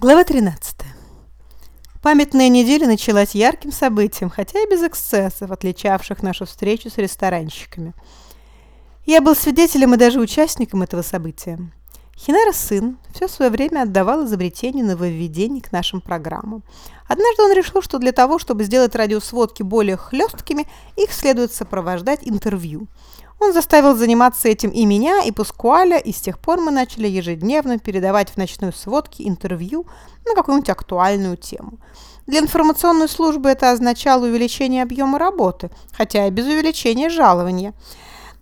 Глава 13. Памятная неделя началась ярким событием, хотя и без эксцессов, отличавших нашу встречу с ресторанщиками. Я был свидетелем и даже участником этого события. Хинера сын все свое время отдавал изобретению нововведений к нашим программам. Однажды он решил, что для того, чтобы сделать радиосводки более хлесткими, их следует сопровождать интервью – он заставил заниматься этим и меня, и Пускуаля, и с тех пор мы начали ежедневно передавать в ночной сводке интервью на какую-нибудь актуальную тему. Для информационной службы это означало увеличение объема работы, хотя и без увеличения жалования.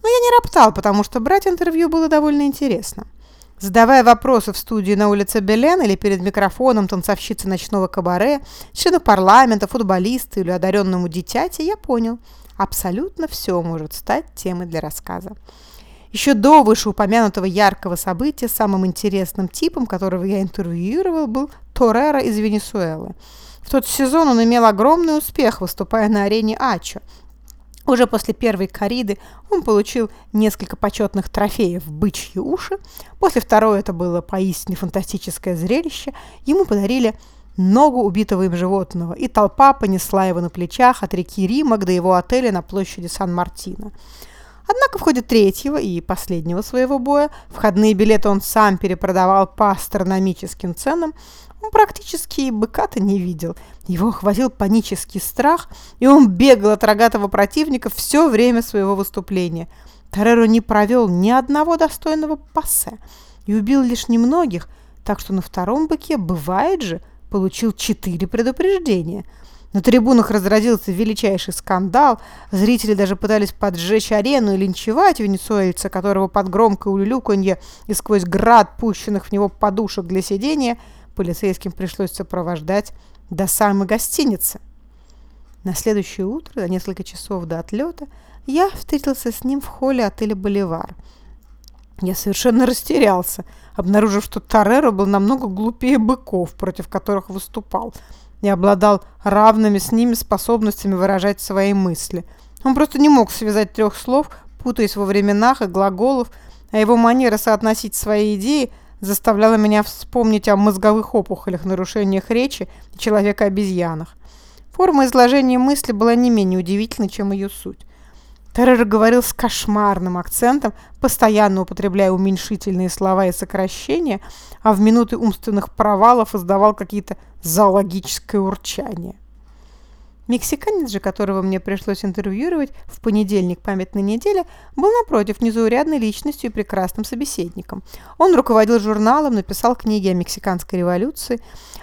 Но я не роптал, потому что брать интервью было довольно интересно. Задавая вопросы в студии на улице Белен или перед микрофоном танцовщицы ночного кабаре, члену парламента, футболиста или одаренному дитяти, я понял – Абсолютно все может стать темой для рассказа. Еще до вышеупомянутого яркого события самым интересным типом, которого я интервьюировал, был Торрера из Венесуэлы. В тот сезон он имел огромный успех, выступая на арене Ачо. Уже после первой кориды он получил несколько почетных трофеев в бычьи уши. После второй это было поистине фантастическое зрелище. Ему подарили ногу убитого им животного, и толпа понесла его на плечах от реки Рима до его отеля на площади Сан-Мартино. Однако в ходе третьего и последнего своего боя входные билеты он сам перепродавал по астрономическим ценам, он практически быка-то не видел. Его охватил панический страх, и он бегал от рогатого противника все время своего выступления. Тореро не провел ни одного достойного пассе и убил лишь немногих, так что на втором быке бывает же – получил четыре предупреждения. На трибунах разразился величайший скандал, зрители даже пытались поджечь арену и линчевать венесуэльца, которого под громкое улюлюканье и сквозь град пущенных в него подушек для сидения полицейским пришлось сопровождать до самой гостиницы. На следующее утро, за несколько часов до отлета, я встретился с ним в холле отеля «Боливар». Я совершенно растерялся, обнаружив, что Тореро был намного глупее быков, против которых выступал, и обладал равными с ними способностями выражать свои мысли. Он просто не мог связать трех слов, путаясь во временах и глаголов, а его манера соотносить свои идеи заставляла меня вспомнить о мозговых опухолях, нарушениях речи и человека-обезьянах. Форма изложения мысли была не менее удивительной, чем ее суть. Террер говорил с кошмарным акцентом, постоянно употребляя уменьшительные слова и сокращения, а в минуты умственных провалов издавал какие-то зоологическое урчание. Мексиканец же, которого мне пришлось интервьюировать в понедельник памятной недели, был, напротив, незаурядной личностью и прекрасным собеседником. Он руководил журналом, написал книги о мексиканской революции,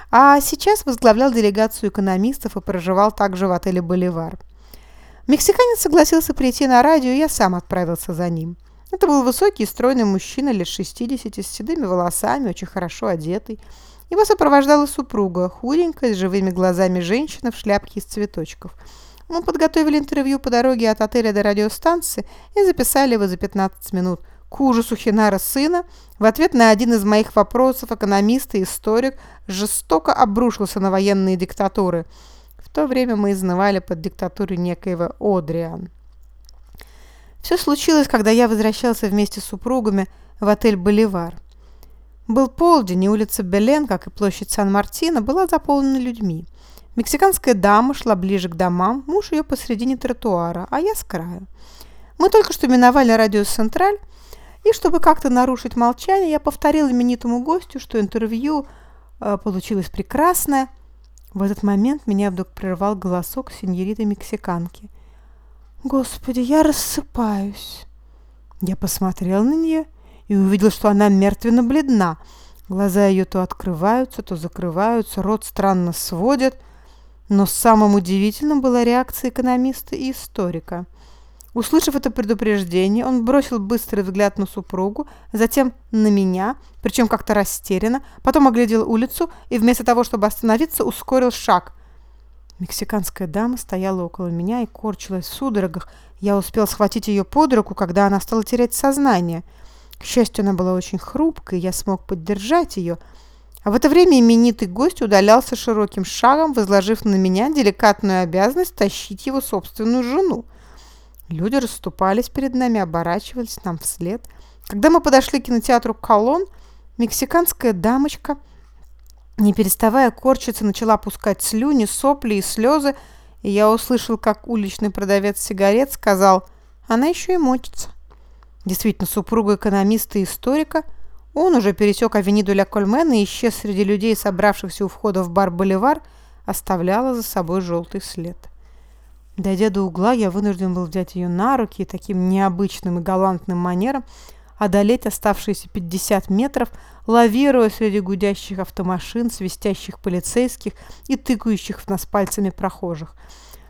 а сейчас возглавлял делегацию экономистов и проживал также в отеле «Боливар». Мексиканец согласился прийти на радио, и я сам отправился за ним. Это был высокий и стройный мужчина лет 60 с седыми волосами, очень хорошо одетый. Его сопровождала супруга, худенькая, с живыми глазами женщина в шляпке из цветочков. Мы подготовили интервью по дороге от отеля до радиостанции и записали его за 15 минут. К ужасу Хинара сына, в ответ на один из моих вопросов экономист и историк жестоко обрушился на военные диктатуры – то время мы изнывали под диктатурой некоего Одриан. Все случилось, когда я возвращался вместе с супругами в отель «Боливар». Был полдень, и улица Белен, как и площадь Сан-Мартино, была заполнена людьми. Мексиканская дама шла ближе к домам, муж ее посредине тротуара, а я с краю. Мы только что миновали радиус Централь, и чтобы как-то нарушить молчание, я повторил именитому гостю, что интервью э, получилось прекрасное – в этот момент меня вдруг прервал голосок сеньориты-мексиканки. «Господи, я рассыпаюсь!» Я посмотрел на нее и увидел, что она мертвенно бледна. Глаза ее то открываются, то закрываются, рот странно сводит. Но самым удивительным была реакция экономиста и историка – Услышав это предупреждение, он бросил быстрый взгляд на супругу, затем на меня, причем как-то растерянно, потом оглядел улицу и вместо того, чтобы остановиться, ускорил шаг. Мексиканская дама стояла около меня и корчилась в судорогах. Я успел схватить ее под руку, когда она стала терять сознание. К счастью, она была очень хрупкой, я смог поддержать ее. А в это время именитый гость удалялся широким шагом, возложив на меня деликатную обязанность тащить его собственную жену. Люди расступались перед нами, оборачивались нам вслед. Когда мы подошли к кинотеатру «Колон», мексиканская дамочка не переставая корчиться, начала пускать слюни, сопли и слезы, и я услышал, как уличный продавец сигарет сказал, она еще и мочится. Действительно, супруга экономиста и историка, он уже пересек авениду Ля Кольмен и исчез среди людей, собравшихся у входа в бар «Боливар», оставляла за собой желтый след. Дойдя до угла, я вынужден был взять ее на руки и таким необычным и галантным манером одолеть оставшиеся 50 метров, лавируя среди гудящих автомашин, свистящих полицейских и тыкающих в нас пальцами прохожих.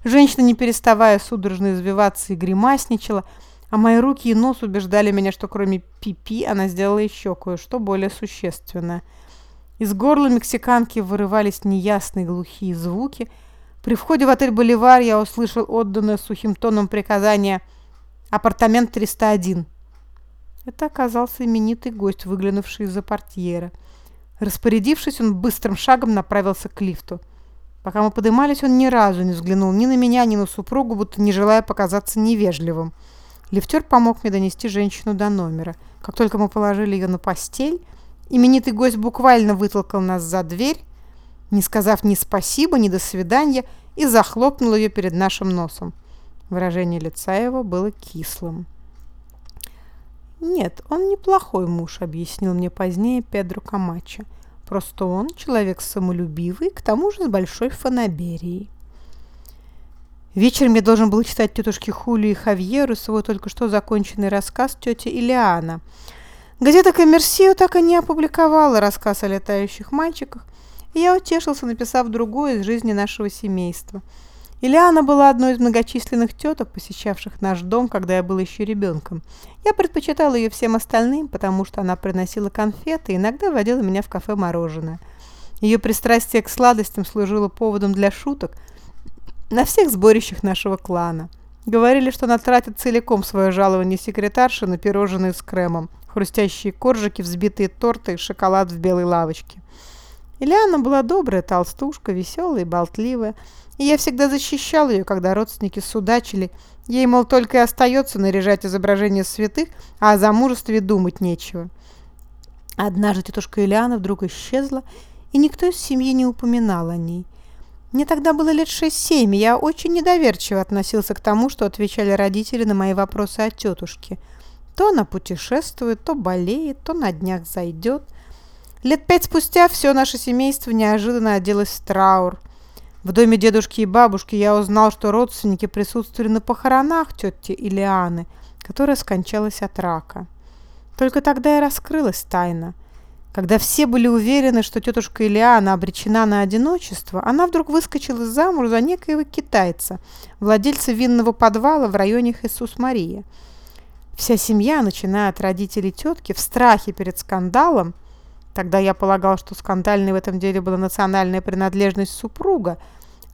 Женщина, не переставая судорожно извиваться и гримасничала, а мои руки и нос убеждали меня, что кроме пипи -пи она сделала еще кое-что более существенное. Из горла мексиканки вырывались неясные глухие звуки. При входе в отель «Боливар» я услышал отданное сухим тоном приказание «Апартамент 301». Это оказался именитый гость, выглянувший из-за портьера. Распорядившись, он быстрым шагом направился к лифту. Пока мы поднимались, он ни разу не взглянул ни на меня, ни на супругу, будто не желая показаться невежливым. Лифтер помог мне донести женщину до номера. Как только мы положили ее на постель, именитый гость буквально вытолкал нас за дверь, не сказав ни спасибо, ни до свидания, и захлопнул ее перед нашим носом. Выражение лица его было кислым. «Нет, он неплохой муж», — объяснил мне позднее Педро Камачо. «Просто он человек самолюбивый, к тому же с большой фанаберией». Вечером я должен был читать тетушке Хули и Хавьеру свой только что законченный рассказ тети Илиана. Газета «Коммерсио» так и не опубликовала рассказ о летающих мальчиках, я утешился, написав другое из жизни нашего семейства — Ильяна была одной из многочисленных теток, посещавших наш дом, когда я был еще ребенком. Я предпочитала ее всем остальным, потому что она приносила конфеты и иногда водила меня в кафе мороженое. Ее пристрастие к сладостям служило поводом для шуток на всех сборищах нашего клана. Говорили, что она тратит целиком свое жалование секретарши на пирожные с кремом, хрустящие коржики, взбитые торты и шоколад в белой лавочке. Ильяна была добрая толстушка, веселая и болтливая, и я всегда защищал ее, когда родственники судачили. Ей, мол, только и остается наряжать изображения святых, а о замужестве думать нечего. Однажды тетушка Ильяна вдруг исчезла, и никто из семьи не упоминал о ней. Мне тогда было лет шесть-семь, и я очень недоверчиво относился к тому, что отвечали родители на мои вопросы о тетушке. То она путешествует, то болеет, то на днях зайдет. Лет пять спустя все наше семейство неожиданно оделось в траур – в доме дедушки и бабушки я узнал, что родственники присутствовали на похоронах тети Илианы, которая скончалась от рака. Только тогда и раскрылась тайна. Когда все были уверены, что тетушка Илиана обречена на одиночество, она вдруг выскочила замуж за некоего китайца, владельца винного подвала в районе Хесус-Мария. Вся семья, начиная от родителей тетки, в страхе перед скандалом, Тогда я полагал, что скандальной в этом деле была национальная принадлежность супруга.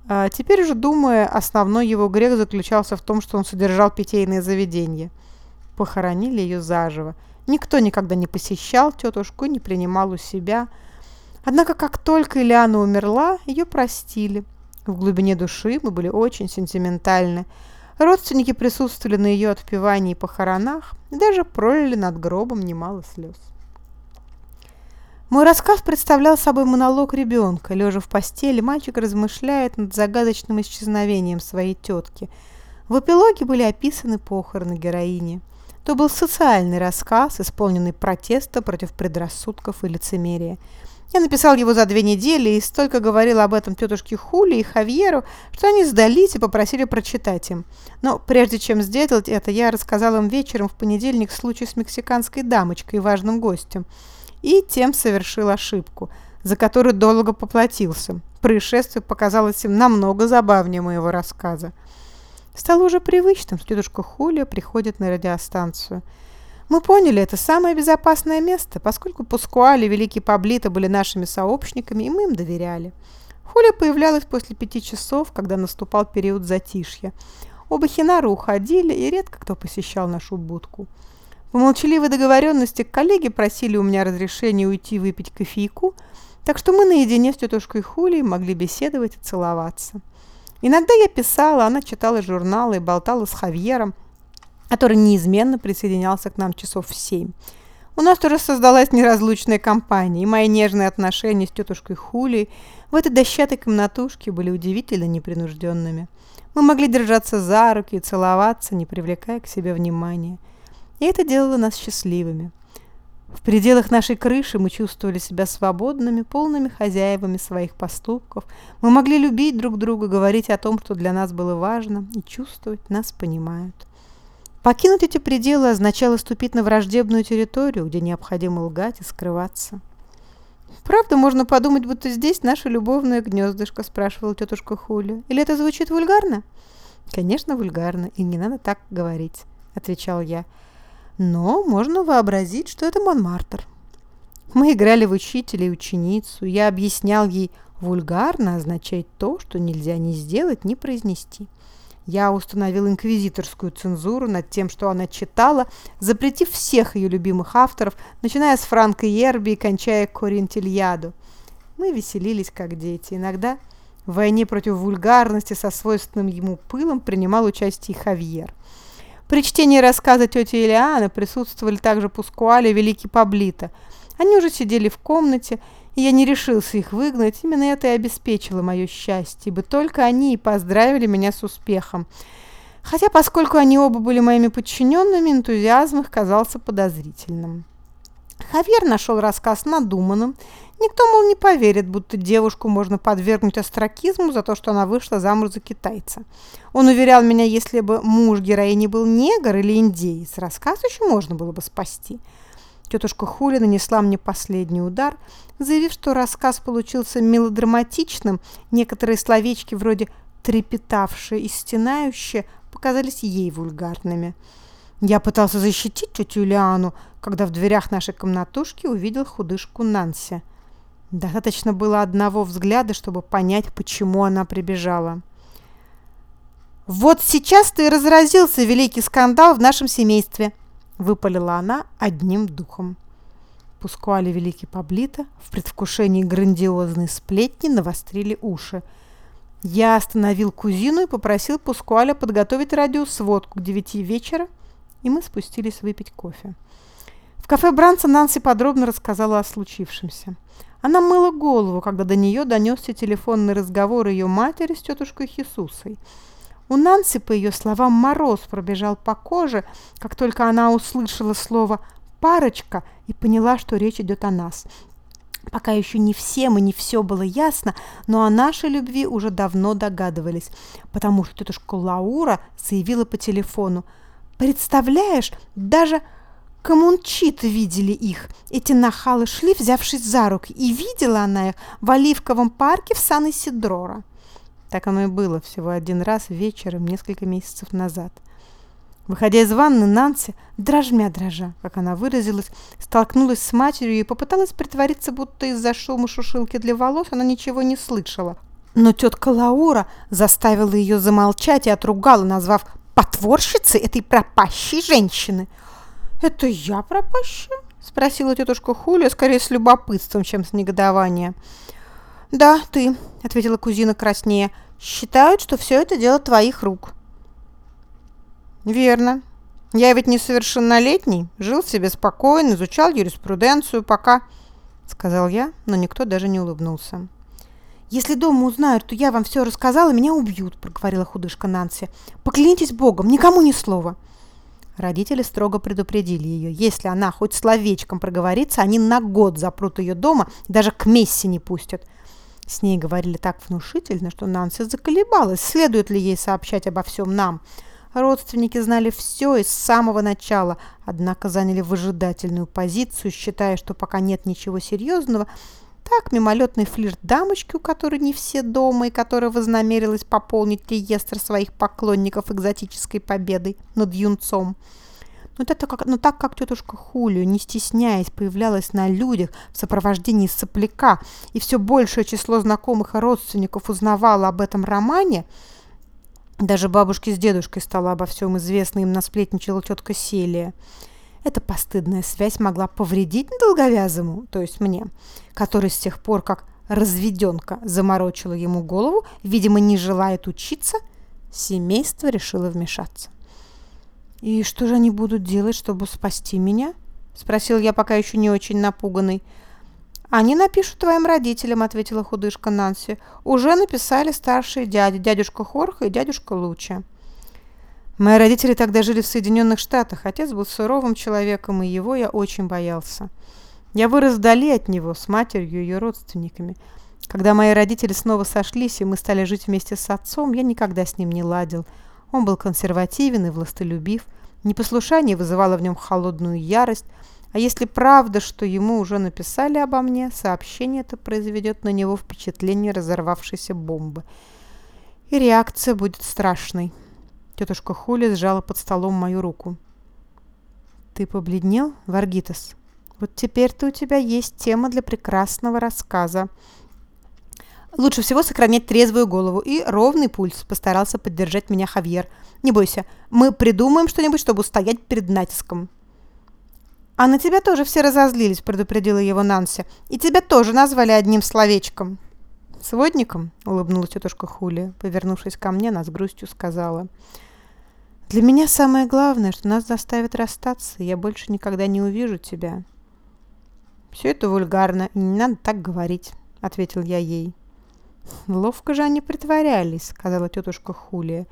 А теперь же, думая, основной его грех заключался в том, что он содержал питейное заведение. Похоронили ее заживо. Никто никогда не посещал тетушку не принимал у себя. Однако, как только Ильяна умерла, ее простили. В глубине души мы были очень сентиментальны. Родственники присутствовали на ее отпевании и похоронах и даже пролили над гробом немало слез. Мой рассказ представлял собой монолог ребенка. Лежа в постели, мальчик размышляет над загадочным исчезновением своей тетки. В эпилоге были описаны похороны героини. То был социальный рассказ, исполненный протеста против предрассудков и лицемерия. Я написал его за две недели и столько говорил об этом тетушке Хули и Хавьеру, что они сдались и попросили прочитать им. Но прежде чем сделать это, я рассказал им вечером в понедельник случай с мексиканской дамочкой и важным гостем и тем совершил ошибку, за которую долго поплатился. Происшествие показалось им намного забавнее моего рассказа. Стало уже привычным, что дедушка Хулия приходит на радиостанцию. Мы поняли, это самое безопасное место, поскольку Пускуали и Великий Паблито были нашими сообщниками, и мы им доверяли. Хулия появлялась после пяти часов, когда наступал период затишья. Оба хинара уходили, и редко кто посещал нашу будку. По молчаливой договоренности коллеги просили у меня разрешения уйти выпить кофейку, так что мы наедине с тетушкой Хулей могли беседовать и целоваться. Иногда я писала, она читала журналы и болтала с Хавьером, который неизменно присоединялся к нам часов в семь. У нас тоже создалась неразлучная компания, и мои нежные отношения с тетушкой Хулей в этой дощатой комнатушке были удивительно непринужденными. Мы могли держаться за руки и целоваться, не привлекая к себе внимания. И это делало нас счастливыми. В пределах нашей крыши мы чувствовали себя свободными, полными хозяевами своих поступков. Мы могли любить друг друга, говорить о том, что для нас было важно, и чувствовать нас понимают. Покинуть эти пределы означало ступить на враждебную территорию, где необходимо лгать и скрываться. «Правда, можно подумать, будто здесь наше любовное гнездышко», – спрашивала тетушка Хуля. «Или это звучит вульгарно?» «Конечно, вульгарно, и не надо так говорить», – отвечал я. «Но можно вообразить, что это Монмартр». Мы играли в учителя и ученицу. Я объяснял ей, вульгарно означает то, что нельзя ни сделать, ни произнести. Я установил инквизиторскую цензуру над тем, что она читала, запретив всех ее любимых авторов, начиная с Франка Ерби и кончая Коринтильяду. Мы веселились, как дети. Иногда в войне против вульгарности со свойственным ему пылом принимал участие Хавьер. При чтении рассказа тети Элианы присутствовали также Пускуале и Великий Паблито. Они уже сидели в комнате, и я не решился их выгнать, именно это и обеспечило мое счастье, ибо только они и поздравили меня с успехом. Хотя, поскольку они оба были моими подчиненными, энтузиазм их казался подозрительным. Хавьер нашел рассказ надуманным. Никто, мол, не поверит, будто девушку можно подвергнуть астракизму за то, что она вышла замуж за китайца. Он уверял меня, если бы муж героини был негр или индеец, рассказ еще можно было бы спасти. Тетушка Хули нанесла мне последний удар, заявив, что рассказ получился мелодраматичным, некоторые словечки вроде «трепетавшие» и «стенающие» показались ей вульгарными. Я пытался защитить тетю Юлиану, когда в дверях нашей комнатушки увидел худышку Нанси. Достаточно было одного взгляда, чтобы понять, почему она прибежала. «Вот сейчас ты и разразился великий скандал в нашем семействе», выпалила она одним духом. Пускуали Великий Паблито в предвкушении грандиозной сплетни навострили уши. Я остановил кузину и попросил Пускуаля подготовить радиосводку к девяти вечера, и мы спустились выпить кофе. В кафе Бранца Нанси подробно рассказала о случившемся. Она мыла голову, когда до нее донесся телефонный разговор ее матери с тетушкой Хисусой – у Нанси, по ее словам, мороз пробежал по коже, как только она услышала слово «парочка» и поняла, что речь идет о нас. Пока еще не всем и не все было ясно, но о нашей любви уже давно догадывались, потому что тетушка Лаура заявила по телефону. «Представляешь, даже коммунчиты видели их. Эти нахалы шли, взявшись за руки, и видела она их в Оливковом парке в Сан-Исидроро». Так оно и было всего один раз вечером несколько месяцев назад. Выходя из ванны, Нанси, дрожмя дрожа, как она выразилась, столкнулась с матерью и попыталась притвориться, будто из-за шума шушилки для волос она ничего не слышала. Но тетка Лаура заставила ее замолчать и отругала, назвав потворщицей этой пропащей женщины. «Это я пропащая?» – спросила тетушка Хулия, скорее с любопытством, чем с негодованием. «Да, ты», — ответила кузина краснее, — «считают, что все это дело твоих рук». «Верно. Я ведь несовершеннолетний, жил себе спокойно, изучал юриспруденцию, пока...» — сказал я, но никто даже не улыбнулся. «Если дома узнают, что я вам все рассказала, меня убьют», — проговорила худышка Нанси. «Поклянитесь Богом, никому ни слова». Родители строго предупредили ее. Если она хоть словечком проговорится, они на год запрут ее дома даже к мессе не пустят. С ней говорили так внушительно, что Нанси заколебалась, следует ли ей сообщать обо всем нам. Родственники знали все и с самого начала, однако заняли выжидательную позицию, считая, что пока нет ничего серьезного, так мимолетный флирт дамочки, у которой не все дома и которая вознамерилась пополнить реестр своих поклонников экзотической победой над юнцом – но, это как, но так как тетушка Хулио, не стесняясь, появлялась на людях в сопровождении сопляка, и все большее число знакомых и родственников узнавало об этом романе, даже бабушке с дедушкой стало обо всем известно, им насплетничала тетка Селия. Эта постыдная связь могла повредить долговязому, то есть мне, который с тех пор, как разведенка заморочила ему голову, видимо, не желает учиться, семейство решило вмешаться. «И что же они будут делать, чтобы спасти меня?» – спросил я, пока еще не очень напуганный. «Они напишут твоим родителям», – ответила худышка Нанси. «Уже написали старшие дяди, дядюшка Хорха и дядюшка Луча». Мои родители тогда жили в Соединенных Штатах. Отец был суровым человеком, и его я очень боялся. Я вырос вдали от него, с матерью и ее родственниками. Когда мои родители снова сошлись, и мы стали жить вместе с отцом, я никогда с ним не ладил. Он был консервативен и властолюбив. Непослушание вызывало в нем холодную ярость, а если правда, что ему уже написали обо мне, сообщение это произведет на него впечатление разорвавшейся бомбы. И реакция будет страшной. Тетушка Хули сжала под столом мою руку. «Ты побледнел, Варгитас? Вот теперь-то у тебя есть тема для прекрасного рассказа». «Лучше всего сохранять трезвую голову и ровный пульс», – постарался поддержать меня Хавьер. «Не бойся, мы придумаем что-нибудь, чтобы устоять перед натиском». «А на тебя тоже все разозлились», – предупредила его Нанси. «И тебя тоже назвали одним словечком». «Сводником?» – улыбнулась тетушка Хули, повернувшись ко мне, она с грустью сказала. «Для меня самое главное, что нас заставят расстаться, и я больше никогда не увижу тебя». «Все это вульгарно, не надо так говорить», – ответил я ей. «Ловко же они притворялись», – сказала тетушка Хулия.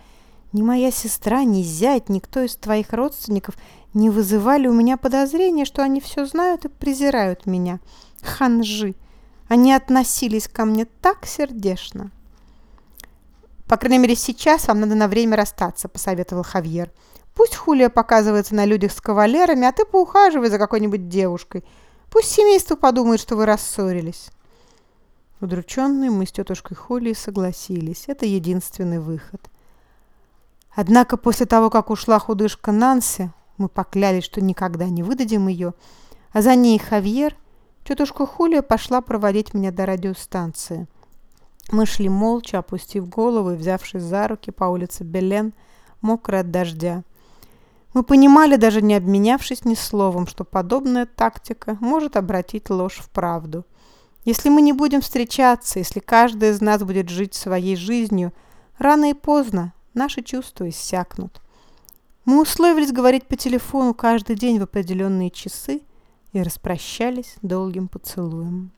Ни моя сестра, ни зять, никто из твоих родственников не вызывали у меня подозрения, что они все знают и презирают меня. Ханжи! Они относились ко мне так сердечно. «По крайней мере, сейчас вам надо на время расстаться», – посоветовал Хавьер. «Пусть Хулия показывается на людях с кавалерами, а ты поухаживай за какой-нибудь девушкой. Пусть семейство подумает, что вы рассорились». Удрученные мы с тетушкой Хулией согласились. Это единственный выход – Однако после того, как ушла худышка Нанси, мы поклялись, что никогда не выдадим ее, а за ней Хавьер, тетушка Хулия пошла проводить меня до радиостанции. Мы шли молча, опустив головы взявшись за руки по улице Белен, мокрой от дождя. Мы понимали, даже не обменявшись ни словом, что подобная тактика может обратить ложь в правду. Если мы не будем встречаться, если каждый из нас будет жить своей жизнью, рано и поздно наши чувства иссякнут. Мы условились говорить по телефону каждый день в определенные часы и распрощались долгим поцелуем.